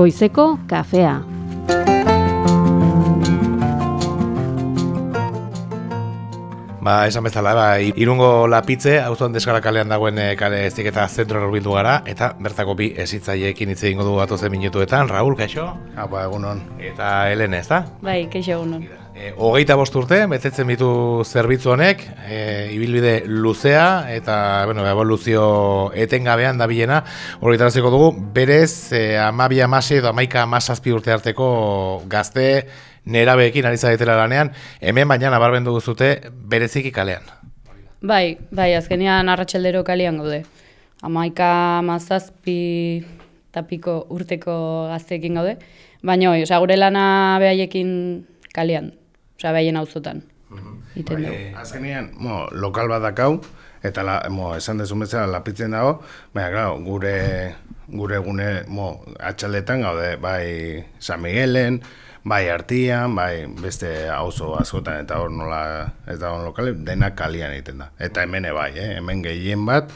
Goizeko kafea. Ba, esan bezala, ba, irungo lapitze, auzoan deskara kalean dagoen e, kale ezik eta zentro erbildu gara, eta bertako bi esitzaiekin hitz egingo du atozen minutuetan, Raul, kaixo? Ah, ba, egunon. Eta Helene, ez da? Bai, kaixo egunon. E, hogeita bost urte, betetzen ditu zerbitzu honek, e, ibilbide luzea, eta, bueno, evoluzio etengabean da bilena, hori dugu, berez, e, amabia amase edo amaika amasazpi urte arteko gazte, nerabeekin ari zaitela lanean, hemen baina nabarbendu duzute bereziki kalean. Bai, bai, azkenean arratsaldero kalean gaude. Amaika mazazpi tapiko urteko gazteekin gaude. Baina, oi, gure lana behaiekin kalean, oza, behaien hau zotan. Bai, azkenean, mo, lokal bat dakau, eta la, mo, esan dezu bezala lapitzen dago, baina, gure, gure gune, mo, atxaletan gaude, bai, San Miguelen, bai artian, bai beste auzo askotan eta hor nola ez da on lokale, dena kalian egiten da. Eta hemen bai, eh? hemen gehien bat,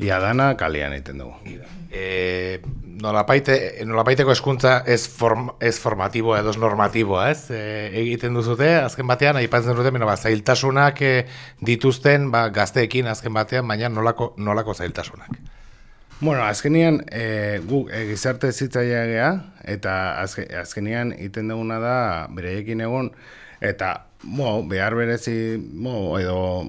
ia dana kalian egiten dugu. E, nolapaite, nolapaiteko eskuntza ez, form, ez formatiboa edo ez normatiboa, ez? E, egiten duzute, azken batean, aipatzen dute, ba, zailtasunak e, dituzten ba, gazteekin azken batean, baina nolako, nolako zailtasunak. Bueno, azkenian e, gu e, gizarte zitzaia gea, eta azke, azkenian iten duguna da bereiekin egon, eta mo, behar berezi, mo, edo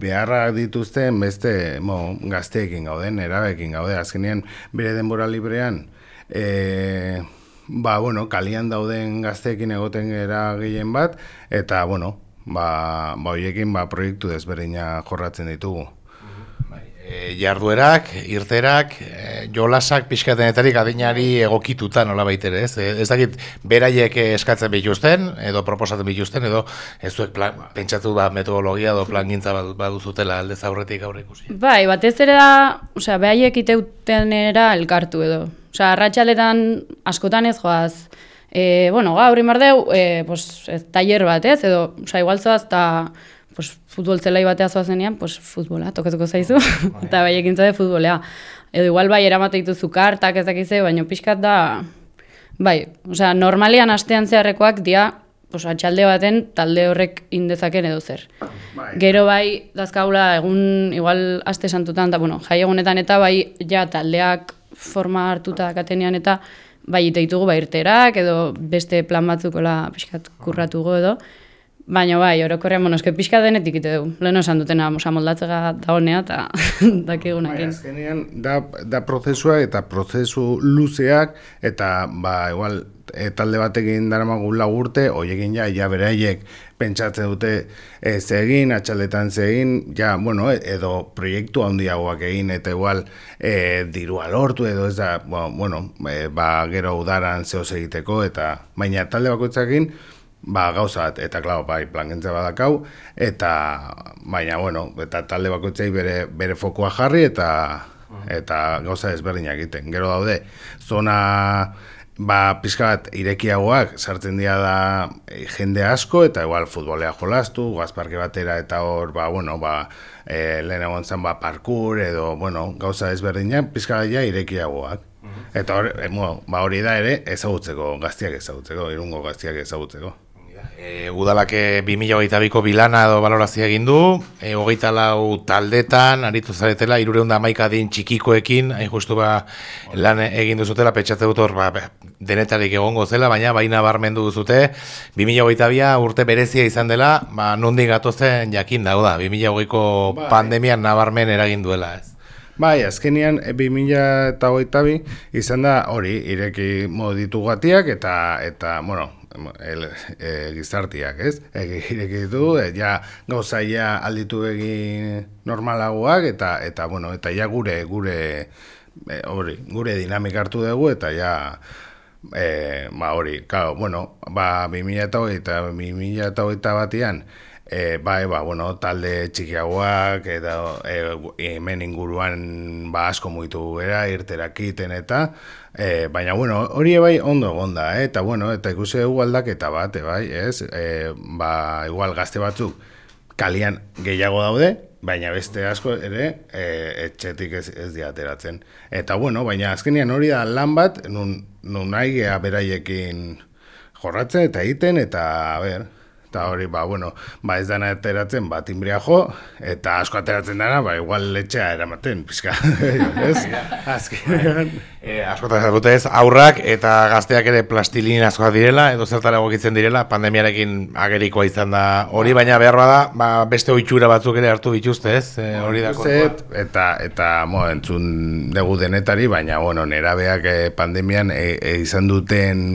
beharra dituzten beste mo, gazteekin gauden, erabekin gaude, azkenian bere denbora librean, e, ba, bueno, kalian dauden gazteekin egoten era gehien bat, eta, bueno, ba, ba, oiekin, ba, proiektu desberdina jorratzen ditugu. E, jarduerak, irterak, e, jolasak pixkatenetarik adinari egokituta nola baitere, ez? E, ez dakit, beraiek eskatzen bituzten, edo proposatzen bituzten, edo ez zuek plan, pentsatu da metodologia edo plan gintza baduzutela alde zaurretik aurre ikusi. Bai, batez ere da, osea, beraiek iteuten era elkartu edo. Osea, arratsaletan askotan ez joaz, e, bueno, gaur imardeu, e, pues, ez, taller bat ez, edo, osea, igual zoaz, eta pues, futbol zelai batea zoazenean, pues, futbola, tokatuko zaizu, bai. eta bai ekin zade futbolea. Edo igual bai eramate dituzu kartak ez dakize, baina pixkat da, bai, osea, normalian astean zeharrekoak dia, pues, atxalde baten talde horrek indezaken edo zer. Bai. Gero bai, dazkaula, egun, igual, aste santutan, eta, bueno, jai egunetan eta bai, ja, taldeak forma hartuta katenean eta, bai, iteitugu, bai, irterak, edo beste plan batzukola pixkat kurratuko edo, Baina bai, orokorrean, bueno, eske pixka denetik ite dugu. Lehen osan dutena, mosa moldatzega da honea eta dakigunekin. Bai, azkenean, da, da prozesua eta prozesu luzeak, eta, ba, igual, e, talde batekin dara magu lagurte, hoiekin ja, ja beraiek pentsatzen dute ez egin, atxaletan zegin, ja, bueno, edo proiektu handiagoak egin, eta igual, e, dirua lortu, edo ez da, ba, bueno, e, ba, gero udaran zehoz egiteko, eta, baina talde bakoitzakin, ba, gauza bat, eta klau, bai, plangentza badakau, eta, baina, bueno, eta talde bakoitzei bere, bere fokua jarri, eta, eta gauza ezberdinak egiten. Gero daude, zona, ba, pizka bat, irekiagoak, sartzen dira da e, jende asko, eta igual futbolea jolastu, guazparke batera, eta hor, ba, bueno, ba, e, lehen egon zen, ba, parkur, edo, bueno, gauza ezberdinak, pizka bat, irekiagoak. Eta hori, e, ba, hori da ere, ezagutzeko, gaztiak ezagutzeko, irungo gaztiak ezagutzeko. E, udalak 2008ko bilana edo balorazia egin du, e, hogeita lau taldetan, aritu zaretela, irureunda maika din txikikoekin, hain justu ba, lan egin duzutela, petxatze dut hor, ba, denetarik egongo zela, baina baina barmendu duzute, 2008 urte berezia izan dela, ba, nundi gatozen jakin da, da 2008ko bai. pandemian nabarmen eragin duela, ez? Bai, azkenian 2008 bi izan da hori, ireki moditu gatiak, eta, eta bueno, el, e, gizartiak, ez? Egirek ditu, e, ja gauzaia alditu egin normalagoak eta eta bueno, eta ja gure gure e, hori, gure dinamik hartu dugu eta ja e, ba hori, claro, bueno, ba 2020 eta 2021 batean E, bai, ba, bueno, talde txikiagoak eta e, hemen inguruan ba, asko muitu era, irterakiten eta e, baina, bueno, hori bai ondo gonda, eh? eta bueno, eta ikusi dugu aldaketa bat, bai, ez? E, ba, igual gazte batzuk kalian gehiago daude, baina beste asko ere e, etxetik ez, ez diateratzen. Eta bueno, baina azkenean hori da lan bat, nun, nun nahi beraiekin jorratzen eta egiten, eta, a ber, eta hori, ba, bueno, ba ez dana ateratzen, ba, timbria jo, eta asko ateratzen dana, ba, igual letxea eramaten, pizka, ez? Azkenean. E, askotan dute ez, aurrak eta gazteak ere plastilin askoak direla, edo zertara egokitzen direla, pandemiarekin agerikoa izan da hori, baina behar bada, ba, beste oitxura batzuk ere hartu bituzte, ez? E, hori da Zet, eta, eta, mo, entzun dugu denetari, baina, bueno, nerabeak eh, pandemian e, e, izan duten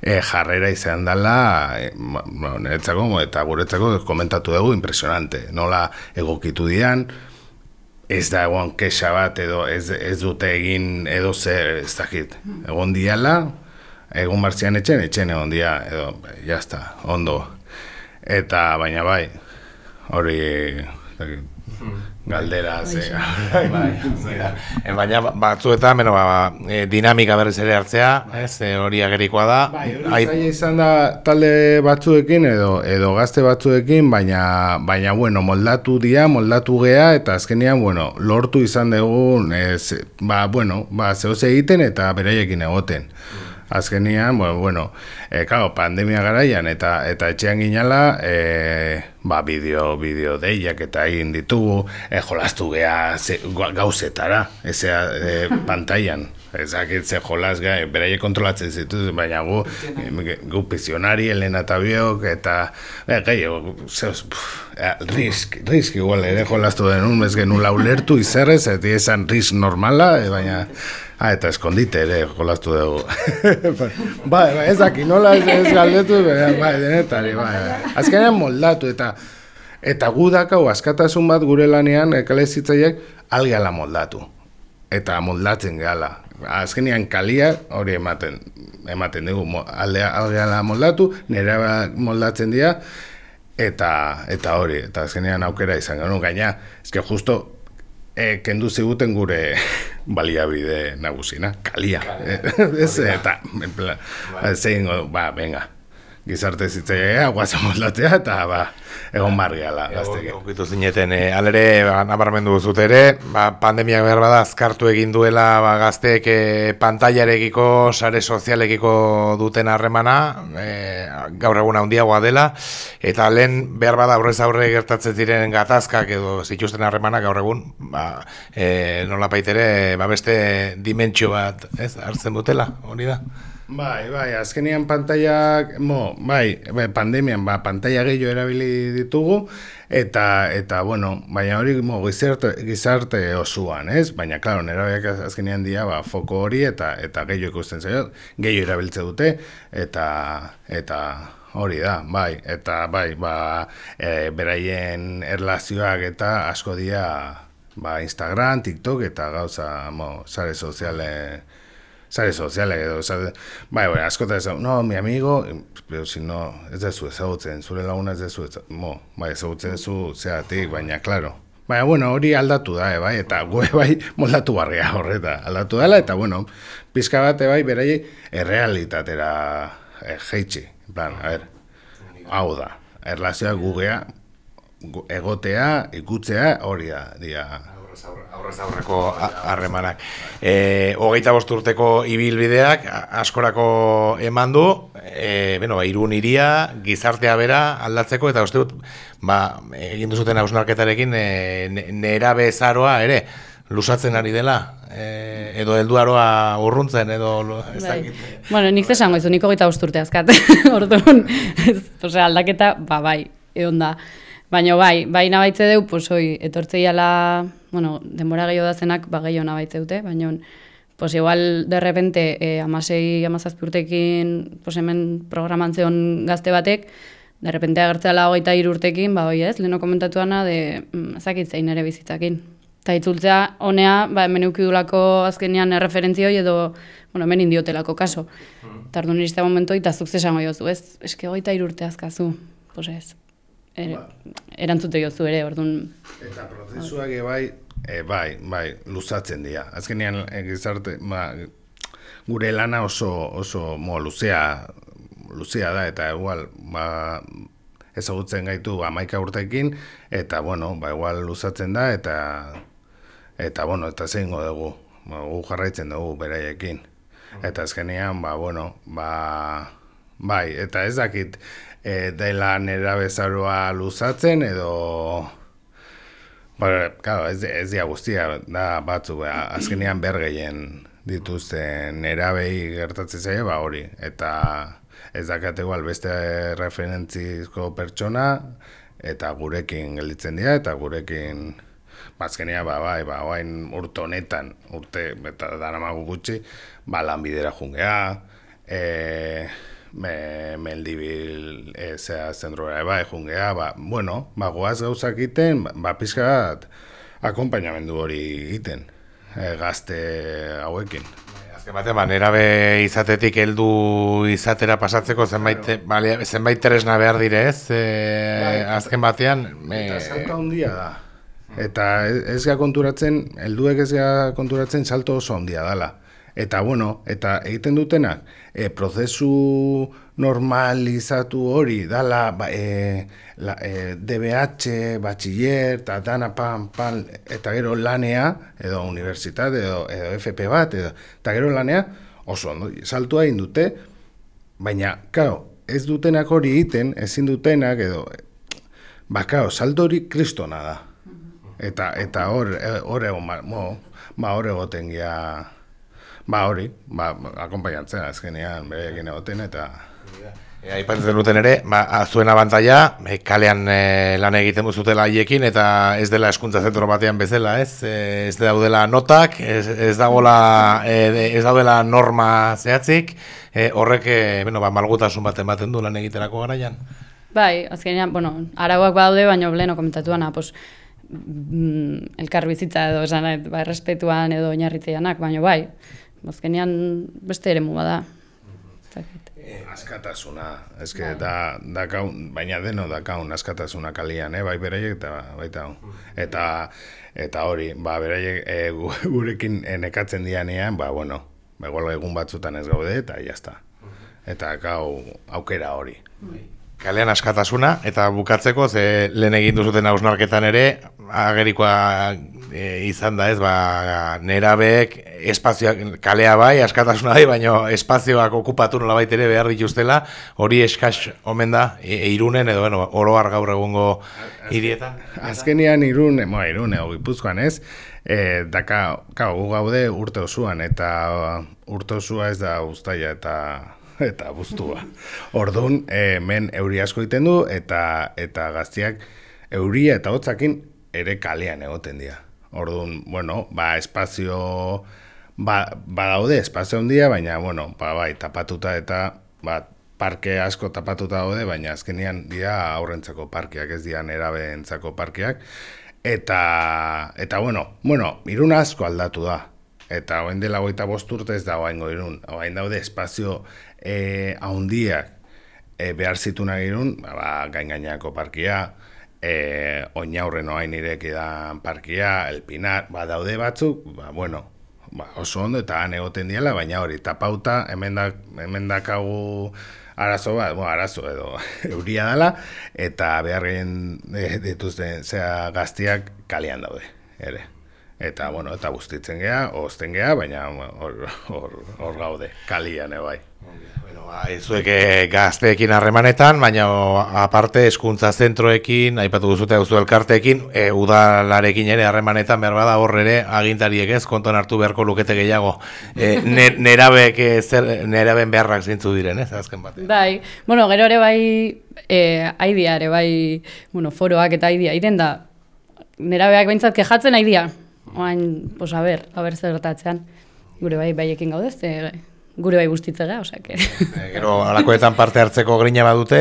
e, jarrera izan dela, e, mo, niretzako, eta guretzako komentatu dugu, impresionante, nola egokitu dian, ez da egon kexa bat edo ez, ez dute egin edo zer, ez dakit. Egon diala, egon martzian etxen, etxen egon dia, edo, jazta, ondo. Eta, baina bai, hori, dakit, galdera, ze. bai, e, baina batzuetan, beno, ba, e, dinamika berriz ere hartzea, ez, e, hori agerikoa da. Bai, hori izan da talde batzuekin edo edo gazte batzuekin, baina baina bueno, moldatu dira, moldatu gea eta azkenean, bueno, lortu izan dugu, ez, ba, bueno, ba, zehoz egiten eta beraiekin egoten. Azkenian, bueno, bueno e, claro, pandemia garaian eta eta etxean ginala, e, ba, bideo, bideo deiak eta egin ditugu, e, jolastu geha ze, gauzetara, ezea e, pantailan. Ezakit ze jolas gai, beraie kontrolatzen zituz, baina gu, gu pizionari, Elena eta biok, eta e, gai, zeus, e, risk, risk igual, ere jolastu denun, ez genula ulertu izerrez, eta esan risk normala, e, baina, Ah, eta eskondite ere, jolastu dugu. bai, bai, ez daki, nola ez, ez galdetu, bai, denetari, bai, bai. Azkenean moldatu, eta eta gu dakau, askatasun bat gure lanean, ekale zitzaiek, algeala moldatu. Eta moldatzen gehala. Azkenean kalia hori ematen, ematen dugu, aldea, algeala moldatu, nire moldatzen dira, eta eta hori, eta azkenean aukera izan genuen, gaina, ezke justo, e, kendu ziguten gure baliabide nagusina, kalia. Ez, eta, en plan, zein, ba, venga, gizarte zitzaia, guazen moldatzea, eta, ba, egon margiala, gazteke. Okitu zineten, e, alere, ba, nabarmendu zut ere, ba, pandemiak behar bada, azkartu egin duela ba, gazteek e, pantailarekiko, sare sozialekiko duten harremana, e, gaur egun handiagoa dela, eta lehen behar bada aurrez aurre gertatzen diren gatazkak edo zituzten harremanak gaur egun, ba, e, nola paitere, ba, beste dimentsio bat, ez, hartzen dutela, hori da? Bai, bai, azkenian pantaiak, mo, bai, bai, pandemian, ba, pantaia gehiago erabili ditugu, eta, eta bueno, baina hori mo, gizarte, gizarte osuan, ez? Baina, klaro, nera azkenian dia, ba, foko hori, eta eta gehiago ikusten zaio, gehiago erabiltze dute, eta, eta hori da, bai, eta, bai, ba, e, beraien erlazioak eta asko dia, ba, Instagram, TikTok, eta gauza, mo, sare soziale, sare sozialak edo, sare, bai, bai, askota ez, no, mi amigo, pero si no, ez dezu ezagutzen, zure laguna ez dezu ezagutzen, mo, bai, ezagutzen zu zeatik, baina, klaro. Baina, bueno, hori aldatu da, e, bai, eta gue, bai, moldatu barria horreta, aldatu dela, eta, bueno, pizka bate, bai, berai, errealitatera e, jeitsi, en plan, a ver, hau da, erlazioa gugea, egotea, ikutzea, hori da, dia, aurrez aurreko harremanak. E, hogeita bost urteko ibilbideak askorako eman du, e, bueno, ba, irun iria, gizartea bera aldatzeko, eta uste dut, ba, egin duzuten hausnarketarekin, e, nera bezaroa ere, lusatzen ari dela, e, edo helduaroa urruntzen, edo... Ez bai. Bueno, nik zesango izu, nik hogeita bost urte azkat, orduan, osea, aldaketa, ba, bai, egon da. Baina bai, bai nabaitze deu, pues hoi, etortzeiala bueno, denbora gehiago da zenak, ba, gehiago nabaitze dute, baina, pues igual, de repente, eh, amasei, amazazpi urtekin, pues hemen programantzeon gazte batek, de repente agertzea lago eta urtekin, ba, oi ez, leheno komentatu ana, de, mm, ezakitzein ere bizitzakin. Eta itzultzea, honea, ba, hemen eukidulako azkenean erreferentzioi edo, bueno, hemen indiotelako kaso. Mm. Tardu niriste momentu, eta zuk zesango jozu, ez, eske goita irurte azkazu, pues ez er, erantzute jozu ere, orduan... Eta prozesuak bai, e, bai, bai, luzatzen dira. Azkenean, e, gizarte, ba, gure lana oso, oso mo, luzea, luzea da, eta igual, ba, ezagutzen gaitu amaika urtekin, eta, bueno, ba, igual luzatzen da, eta, eta, bueno, eta zeingo dugu, ba, gu jarraitzen dugu beraiekin. Eta azkenean, ba, bueno, ba, bai, eta ez dakit, e, dela nera bezaroa luzatzen, edo, Ba, claro, ez, ez dia guztia, da batzu, ba, azkenean bergeien dituzten erabei gertatzen zaie, ba hori, eta ez dakate igual beste referentzizko pertsona, eta gurekin gelditzen dira, eta gurekin, bazkenia, ba, bai, ba, oain urte honetan, urte, eta daramagu gutxi, ba, lanbidera jungea, e, me, meldibil e, zea zentrora eba, jungea, ba, bueno, ba, goaz gauzak iten, ba, ba pizkat akompainamendu hori egiten e, gazte hauekin. Azken batean, ba, nerabe izatetik heldu izatera pasatzeko zenbait, bale, zenbait tresna behar direz, e, azken batean... E, eta salto handia da. Eta ez ga konturatzen, helduek ez ga konturatzen salto oso handia dela. Eta bueno, eta egiten dutenak, e, prozesu normalizatu hori, dala ba, e, la, e, DBH, batxiller, eta dana pan, pan, eta gero lanea, edo universitate, edo, edo FP bat, edo, eta gero lanea, oso ondo, saltua egin dute, baina, kao, ez dutenak hori egiten, ezin dutenak, edo, ba, kao, salto hori kristona da. Eta, eta hor, hor egon, ba, hor egoten gea, Ba hori, ba, akompainatzen azkenean berekin egoten eta... E, Aipatzen duten ere, ba, zuen abantaia, e, kalean e, lan egiten duzutela haiekin eta ez dela eskuntza zentro batean bezala, ez? E, ez daudela notak, ez, ez, dagoela, e, ez daudela norma zehatzik, e, horrek e, bueno, ba, malgutasun baten baten du lan egiterako garaian. Bai, azkenean, bueno, arauak badaude, baina bleno komentatuana, pues, mm, elkar bizitza edo esan, ba, respetuan edo oinarritzeianak, baina bai, Azkenean beste ere bada. Eh, askatasuna, eske da, da baina deno da kaun askatasuna kalian, eh? bai beraiek eta baita Eta, eta hori, ba, beraiek e, gurekin nekatzen dianean, ba, bueno, ba, egun batzutan ez gaude eta jazta. Eta gau aukera hori. Bai. Kalean askatasuna, eta bukatzeko, ze lehen egin duzuten hausnarketan ere, agerikoa e, izan da ez, ba, nerabeek espazioak, kalea bai, askatasuna bai, baina espazioak okupatu nola baitere behar dituztela, hori eskaz omen da, e, irunen edo, bueno, oroar gaur egungo hirietan. Azkenian irune, moa, irune, hori puzkoan ez, e, daka, gu gaude urte osuan, eta urte osua ez da ustaia, eta eta buztua. Orduan, hemen euri asko egiten du eta eta gaztiak euria eta hotzakin ere kalean egoten dira. Orduan, bueno, ba espazio ba, badaude espazio handia, baina bueno, ba bai, tapatuta eta ba parke asko tapatuta daude, baina azkenean dira aurrentzako parkeak, ez dira nerabeentzako parkeak. Eta, eta bueno, bueno, irun asko aldatu da. Eta hoen dela goita bosturte ez da oaingo irun. Oain daude espazio e, haundiak e, behar zitu nahi irun, ba, ba, gain parkia, e, oinaurren oain ireki da parkia, elpinar, ba, daude batzuk, ba, bueno, ba, oso ondo eta han egoten diela, baina hori, tapauta, hemen, da, hemen dakagu arazo bat, bueno, arazo edo euria dela, eta behar gehien e, dituzten, zea gaztiak kalian daude, ere. Eta, bueno, eta guztitzen gea, ozten gea, baina hor gaude, kalian, bai. Bueno, ba, gazteekin harremanetan, baina aparte eskuntza zentroekin, aipatu duzute hau elkarteekin, e, udalarekin ere harremanetan, behar bada hor ere, agintariek ez, konton hartu beharko lukete gehiago, e, nerabek, e, zer, neraben beharrak zintzu diren, ez, azken bat. Bai, bueno, gero ere bai, e, aidia ere bai, bueno, foroak eta aidia, iten da, nerabeak behintzat kejatzen aidia, oain, pues a ber, a ber zer gertatzean, gure bai baiekin gaudez, e, gure bai guztitzega, que. E, gero alakoetan parte hartzeko grina badute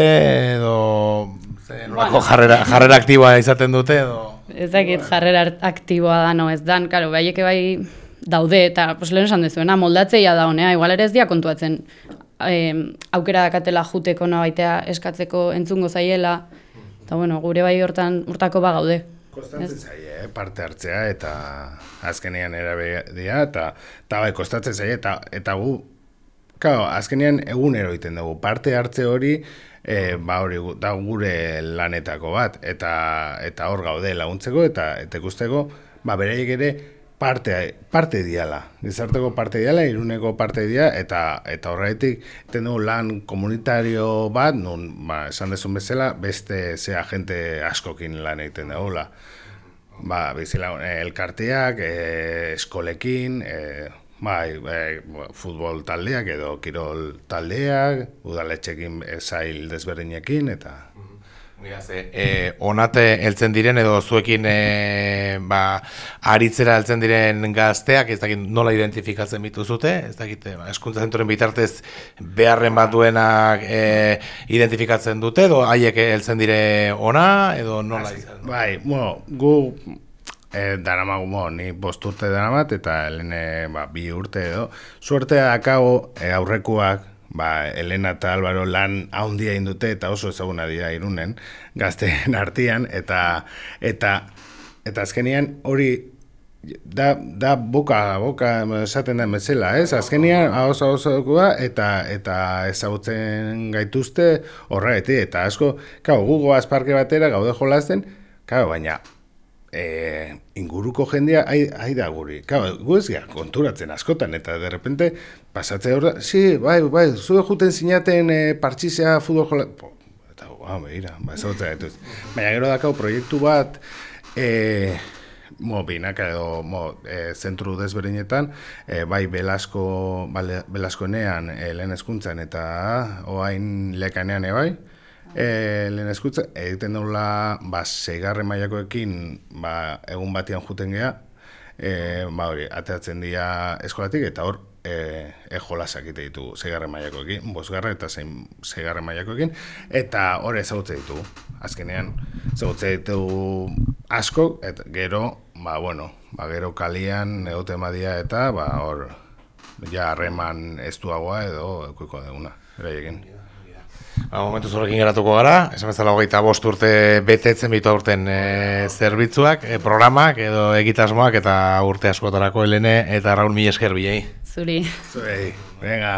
edo ze nolako jarrera jarrera aktiboa izaten dute edo Ez dakit jarrera aktiboa da no ez dan, claro, baieke bai daude eta pues lehen esan dezuena moldatzeia da honea, igual ere ez dia kontuatzen eh, aukera dakatela juteko nabaitea eskatzeko entzungo zaiela. Eta bueno, gure bai hortan urtako ba gaude. Kostatzen zaie, eh, parte hartzea eta azkenean erabedia eta eta bai kostatzen zaie eta eta gu Claro, azkenean egunero egiten dugu. Parte hartze hori, e, ba hori da gure lanetako bat eta eta hor gaude laguntzeko eta eta ikusteko, ba beraiek ere parte parte diala. Gizarteko parte diala, iruneko parte dia eta eta horretik eten dugu lan komunitario bat, nun ba esan dezun bezala, beste ze agente askokin lan egiten dugula. Ba, bizila, eh, elkarteak, eh, eskolekin, eh, bai, bo- futbol taldeak edo kirol taldeak, udaletxekin eh, zail desberdinekin, eta... Mira, ze, e, onate heltzen diren edo zuekin e, ba, aritzera heltzen diren gazteak, ez dakit nola identifikatzen bituzute, ez dakit e, ba, eskuntza zentroren bitartez beharren bat duenak e, identifikatzen dute, edo haiek heltzen dire ona, edo nola izan? Bai, bueno, gu e, daramagu, bueno, ni bost urte daramat, eta helene ba, bi urte edo. Suertea dakago e, aurrekuak, ba, Elena eta Álvaro lan haundia indute eta oso ezaguna dira irunen, gazteen artean, eta, eta, eta azkenean hori da, da boka, boka esaten da bezala, ez? Azkenean, hauz hauz da, eta, eta ezagutzen gaituzte horregatik, eta asko, kau, gugo azparke batera gaude jolasten, kau, baina e, inguruko jendea ai, da guri. Kau, gu ez gara konturatzen askotan, eta de repente pasatze hor si, bai, bai, zue juten zinaten e, partxizea futbol jola... Po, eta, ba, behira, ba, gaituz. Baina gero dakau proiektu bat, e, mo, binaka edo mo, e, zentru desberdinetan, e, bai Belasko, bale, Belaskonean e, lehen eskuntzan eta oain lekanean e, bai, e, lehen eskuntza, egiten daula, ba, seigarren mailakoekin, ba, egun batean juten gea, e, ba, hori, ateatzen dira eskolatik, eta hor, e, e jolasak egite ditugu, seigarren mailakoekin, bosgarren eta zein seigarren mailakoekin, eta hor ezagutze ditugu. Azkenean, ezagutze ditugu asko, eta gero, ba, bueno, ba, gero kalian egoten badia eta, ba, hor, ja harreman estuagoa edo ekuiko deguna, beraiekin. Ba, momentu horrekin geratuko gara, esan bezala hogeita bost urte betetzen bitu aurten e, zerbitzuak, e, programak edo egitasmoak eta urte askotarako helene eta Raul esker bilei. Zuri. Zuei, venga.